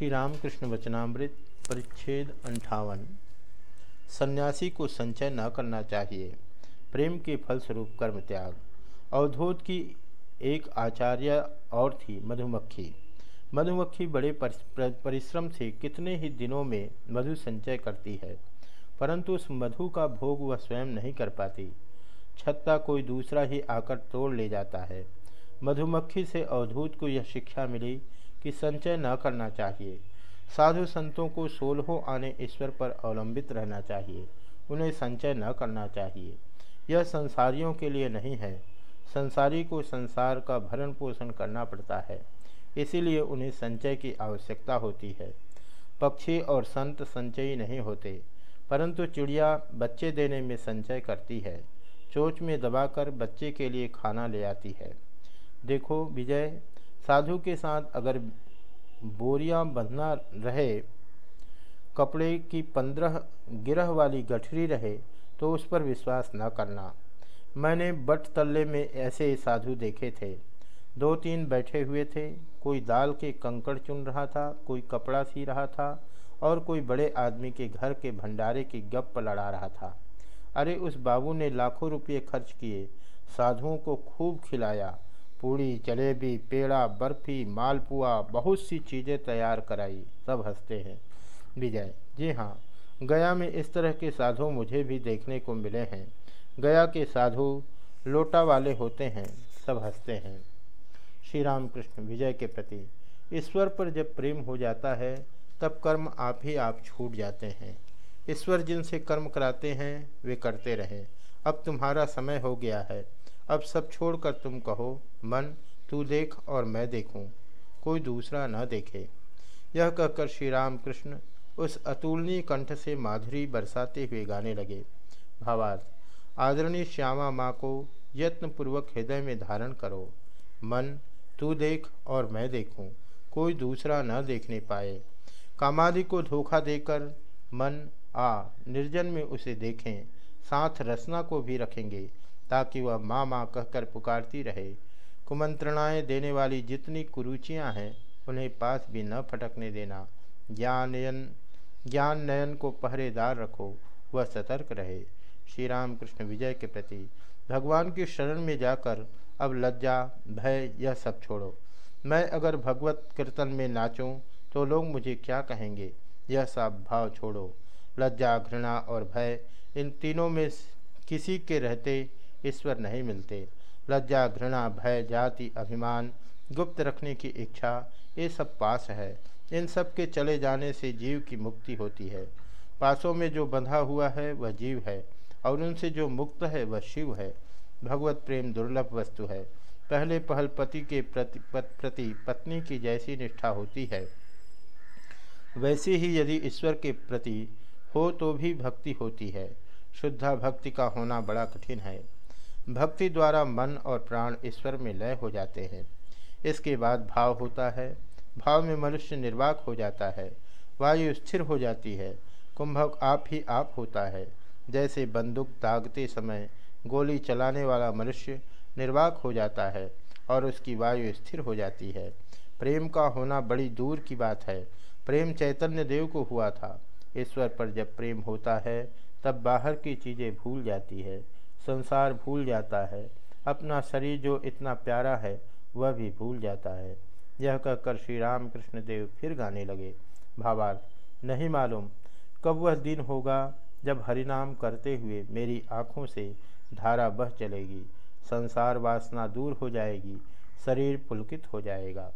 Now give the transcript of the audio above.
श्री रामकृष्ण वचनामृत परिच्छेद अंठावन। सन्यासी को संचय न करना चाहिए। प्रेम के फलस्वरूप कर्म त्याग। अवधूत की एक आचार्य और थी मधुमक्खी। मधुमक्खी बड़े परिश्रम से कितने ही दिनों में मधु संचय करती है, परंतु उस मधु का भोग वह स्वयं नहीं कर पाती। छत्ता कोई दूसरा ही आकर तोड़ ले जाता है। मधुमक्खी से अवधूत को यह शिक्षा मिली कि संचय न करना चाहिए। साधु संतों को सोलहों आने ईश्वर पर अवलंबित रहना चाहिए। उन्हें संचय न करना चाहिए। यह संसारियों के लिए नहीं है। संसारी को संसार का भरण पोषण करना पड़ता है। इसीलिए उन्हें संचय की आवश्यकता होती है। पक्षी और संत संचयी नहीं होते, परंतु चिड़िया बच्चे देने में संचय करती है। चोच में दबाकर बच्चे के लिए खाना ले आती है। देखो विजय साधु के साथ अगर बोरियाँ बंधना रहे, कपड़े की पंद्रह गिरह वाली गठरी रहे तो उस पर विश्वास न करना। मैंने बट तल्ले में ऐसे साधु देखे थे। दो तीन बैठे हुए थे। कोई दाल के कंकड़ चुन रहा था, कोई कपड़ा सी रहा था, और कोई बड़े आदमी के घर के भंडारे की गप लड़ा रहा था। अरे, उस बाबू ने लाखों रुपये खर्च किए। साधुओं को खूब खिलाया। पूड़ी, जलेबी, पेड़ा, बर्फ़ी, मालपुआ, बहुत सी चीज़ें तैयार कराई। सब हँसते हैं। विजय, जी हाँ गया में इस तरह के साधु मुझे भी देखने को मिले हैं। गया के साधु लोटा वाले होते हैं। सब हँसते हैं। श्री राम कृष्ण विजय के प्रति ईश्वर पर जब प्रेम हो जाता है, तब कर्म आप ही आप छूट जाते हैं। ईश्वर जिनसे कर्म कराते हैं, वे करते रहें। अब तुम्हारा समय हो गया है। अब सब छोड़कर तुम कहो मन तू देख और मैं देखूँ, कोई दूसरा न देखे। यह कहकर श्री राम कृष्ण उस अतुलनीय कंठ से माधुरी बरसाते हुए गाने लगे। भावार्थ आदरणीय श्यामा माँ को यत्नपूर्वक हृदय में धारण करो। मन तू देख और मैं देखूँ, कोई दूसरा न देखने पाए। कामादि को धोखा देकर मन आ निर्जन में उसे देखें। साथ रसना को भी रखेंगे। ताकि वह माँ माँ कहकर पुकारती रहे, कुमंत्रणाएँ देने वाली जितनी कुरुचियाँ हैं, उन्हें पास भी न फटकने देना। ज्ञानयन ज्ञान नयन को पहरेदार रखो, वह सतर्क रहे। श्री राम कृष्ण विजय के प्रति, भगवान की शरण में जाकर अब लज्जा, भय, यह सब छोड़ो। मैं अगर भगवत कीर्तन में नाचूं तो लोग मुझे क्या कहेंगे? यह सब भाव छोड़ो। लज्जा, घृणा और भय इन तीनों में किसी के रहते ईश्वर नहीं मिलते। लज्जा, घृणा, भय, जाति, अभिमान, गुप्त रखने की इच्छा, ये सब पास है। इन सब के चले जाने से जीव की मुक्ति होती है। पासों में जो बंधा हुआ है, वह जीव है, और उनसे जो मुक्त है, वह शिव है। भगवत प्रेम दुर्लभ वस्तु है। पहले पहल पति के प्रति प्रति पत्नी की जैसी निष्ठा होती है। वैसे ही यदि ईश्वर के प्रति हो तो भी भक्ति होती है। शुद्धा भक्ति का होना बड़ा कठिन है। भक्ति द्वारा मन और प्राण ईश्वर में लय हो जाते हैं। इसके बाद भाव होता है। भाव में मनुष्य निर्वाक हो जाता है। वायु स्थिर हो जाती है। कुंभक आप ही आप होता है। जैसे बंदूक दागते समय गोली चलाने वाला मनुष्य निर्वाक हो जाता है और उसकी वायु स्थिर हो जाती है। प्रेम का होना बड़ी दूर की बात है। प्रेम चैतन्य देव को हुआ था। ईश्वर पर जब प्रेम होता है, तब बाहर की चीज़ें भूल जाती है। संसार भूल जाता है। अपना शरीर जो इतना प्यारा है, वह भी भूल जाता है। यह कहकर श्री राम कृष्ण देव फिर गाने लगे। भावार्थ, नहीं मालूम कब वह दिन होगा जब हरिनाम करते हुए मेरी आँखों से धारा बह चलेगी। संसार वासना दूर हो जाएगी, शरीर पुलकित हो जाएगा।